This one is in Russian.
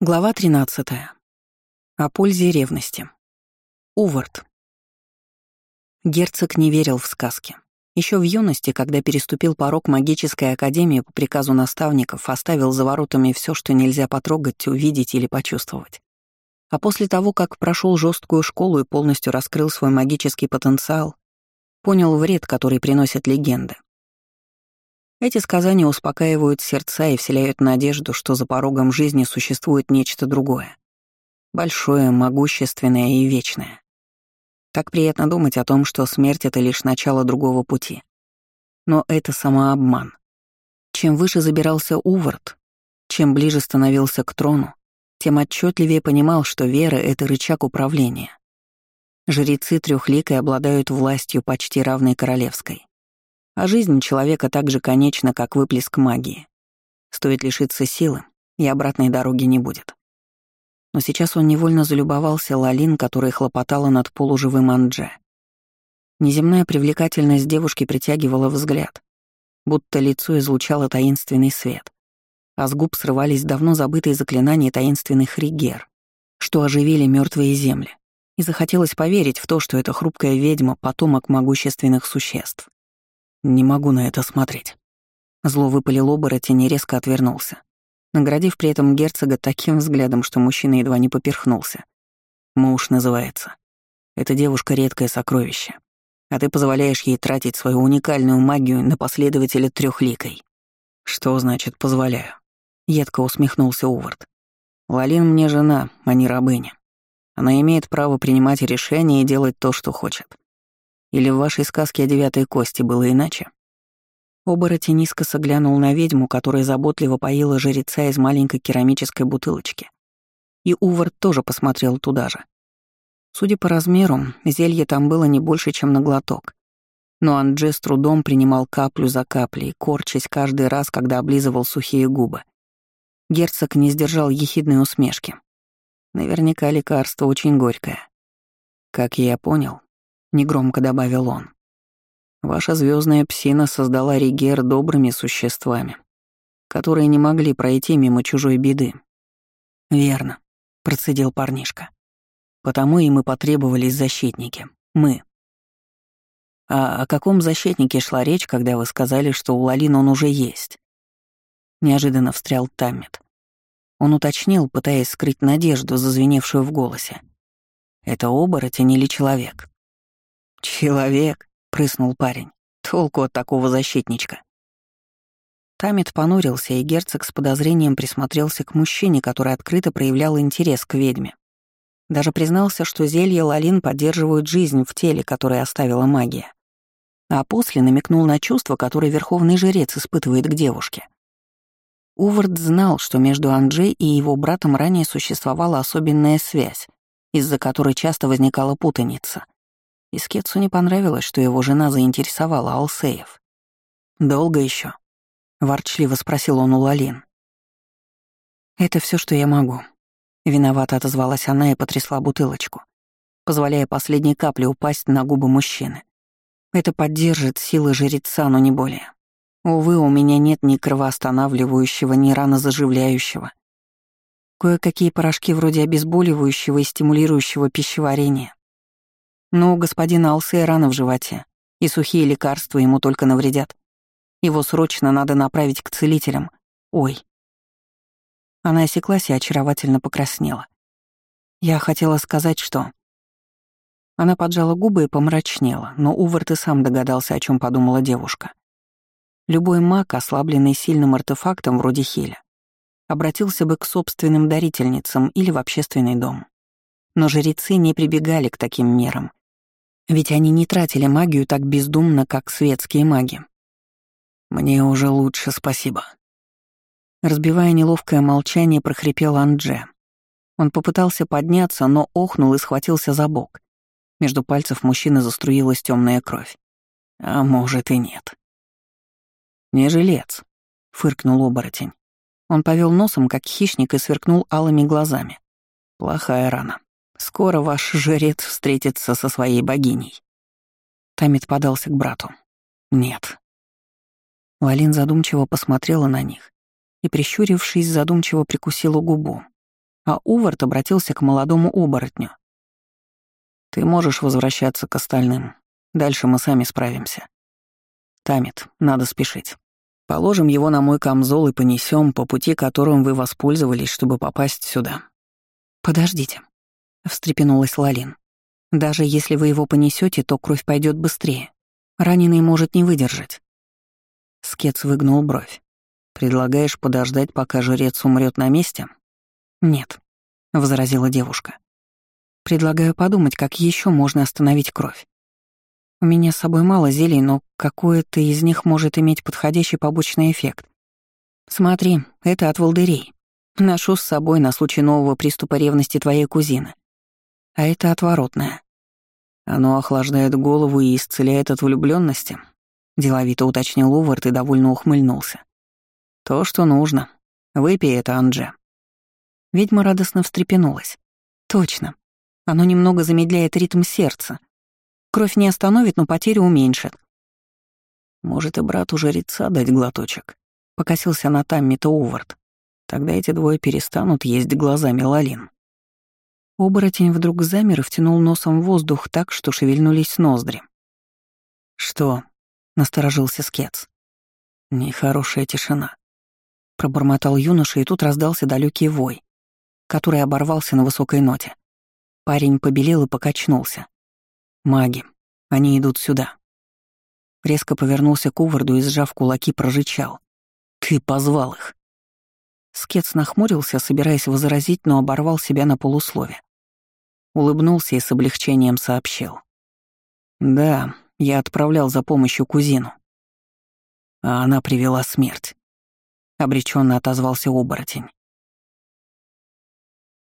Глава 13. О пользе ревности. Увард. Герцог не верил в сказки. Еще в юности, когда переступил порог магической академии по приказу наставников, оставил за воротами все, что нельзя потрогать, увидеть или почувствовать. А после того, как прошел жесткую школу и полностью раскрыл свой магический потенциал, понял вред, который приносят легенды. Эти сказания успокаивают сердца и вселяют надежду, что за порогом жизни существует нечто другое. Большое, могущественное и вечное. Так приятно думать о том, что смерть — это лишь начало другого пути. Но это самообман. Чем выше забирался Увард, чем ближе становился к трону, тем отчетливее понимал, что вера — это рычаг управления. Жрецы трехликой обладают властью почти равной королевской. А жизнь человека так же конечна, как выплеск магии. Стоит лишиться силы, и обратной дороги не будет. Но сейчас он невольно залюбовался Лалин, которая хлопотала над полуживым Андже. Неземная привлекательность девушки притягивала взгляд, будто лицо излучало таинственный свет, а с губ срывались давно забытые заклинания таинственных ригер, что оживили мертвые земли, и захотелось поверить в то, что эта хрупкая ведьма — потомок могущественных существ. Не могу на это смотреть. Зло выпалил оборотень и резко отвернулся, наградив при этом герцога таким взглядом, что мужчина едва не поперхнулся. Муж называется. Эта девушка — редкое сокровище. А ты позволяешь ей тратить свою уникальную магию на последователя трехликой. Что значит «позволяю»? Едко усмехнулся Увард. Лалин мне жена, а не рабыня. Она имеет право принимать решения и делать то, что хочет. Или в вашей сказке о девятой кости было иначе? Оборотень низко соглянул на ведьму, которая заботливо поила жреца из маленькой керамической бутылочки. И Увард тоже посмотрел туда же. Судя по размеру, зелье там было не больше, чем на глоток. Но Андже с трудом принимал каплю за каплей, корчась каждый раз, когда облизывал сухие губы. Герцог не сдержал ехидной усмешки. Наверняка лекарство очень горькое. Как я понял, — негромко добавил он. «Ваша звездная псина создала Ригер добрыми существами, которые не могли пройти мимо чужой беды». «Верно», — процедил парнишка. «Потому и мы потребовались защитники. Мы». «А о каком защитнике шла речь, когда вы сказали, что у Лалин он уже есть?» Неожиданно встрял Таммит. Он уточнил, пытаясь скрыть надежду, зазвеневшую в голосе. «Это оборотень или человек?» «Человек», — прыснул парень. «Толку от такого защитничка». Тамит понурился, и герцог с подозрением присмотрелся к мужчине, который открыто проявлял интерес к ведьме. Даже признался, что зелья Лалин поддерживают жизнь в теле, которое оставила магия. А после намекнул на чувства, которые верховный жрец испытывает к девушке. Увард знал, что между Анджей и его братом ранее существовала особенная связь, из-за которой часто возникала путаница — и Скетсу не понравилось, что его жена заинтересовала Алсеев. «Долго еще? ворчливо спросил он у Лалин. «Это все, что я могу». Виновато отозвалась она и потрясла бутылочку, позволяя последней капле упасть на губы мужчины. Это поддержит силы жреца, но не более. Увы, у меня нет ни кровоостанавливающего, ни ранозаживляющего. Кое-какие порошки вроде обезболивающего и стимулирующего пищеварения. Но у господина Алсея рана в животе, и сухие лекарства ему только навредят. Его срочно надо направить к целителям. Ой. Она осеклась и очаровательно покраснела. Я хотела сказать, что... Она поджала губы и помрачнела, но Увард и сам догадался, о чем подумала девушка. Любой маг, ослабленный сильным артефактом вроде Хиля, обратился бы к собственным дарительницам или в общественный дом. Но жрецы не прибегали к таким мерам ведь они не тратили магию так бездумно, как светские маги. «Мне уже лучше, спасибо». Разбивая неловкое молчание, прохрипел Андже. Он попытался подняться, но охнул и схватился за бок. Между пальцев мужчины заструилась темная кровь. А может и нет. «Не жилец», — фыркнул оборотень. Он повел носом, как хищник, и сверкнул алыми глазами. «Плохая рана. Скоро ваш жрец встретится со своей богиней. Тамит подался к брату. Нет. Валин задумчиво посмотрела на них и, прищурившись, задумчиво прикусила губу. а Увард обратился к молодому оборотню. «Ты можешь возвращаться к остальным. Дальше мы сами справимся. Тамит, надо спешить. Положим его на мой камзол и понесем по пути, которым вы воспользовались, чтобы попасть сюда». «Подождите», — встрепенулась Лалин. «Даже если вы его понесете, то кровь пойдет быстрее. Раненый может не выдержать». Скетс выгнул бровь. «Предлагаешь подождать, пока жрец умрет на месте?» «Нет», — возразила девушка. «Предлагаю подумать, как еще можно остановить кровь. У меня с собой мало зелий, но какое-то из них может иметь подходящий побочный эффект. Смотри, это от волдырей. Ношу с собой на случай нового приступа ревности твоей кузины. А это отворотное. Оно охлаждает голову и исцеляет от влюбленности. Деловито уточнил Увард и довольно ухмыльнулся. То, что нужно. Выпей это, Андже. Ведьма радостно встрепенулась. Точно. Оно немного замедляет ритм сердца, Кровь не остановит, но потерю уменьшит. Может, и брату жреца дать глоточек? Покосился на Тамми-то Увард. Тогда эти двое перестанут есть глазами Лалин. Оборотень вдруг замер и втянул носом воздух так, что шевельнулись ноздри. «Что?» — насторожился Скетс. «Нехорошая тишина». Пробормотал юноша, и тут раздался далекий вой, который оборвался на высокой ноте. Парень побелел и покачнулся. Маги. Они идут сюда. Резко повернулся к Уварду и, сжав кулаки, прорычал. «Ты позвал их!» Скетс нахмурился, собираясь возразить, но оборвал себя на полуслове. Улыбнулся и с облегчением сообщил. «Да, я отправлял за помощью кузину. А она привела смерть». Обреченно отозвался оборотень.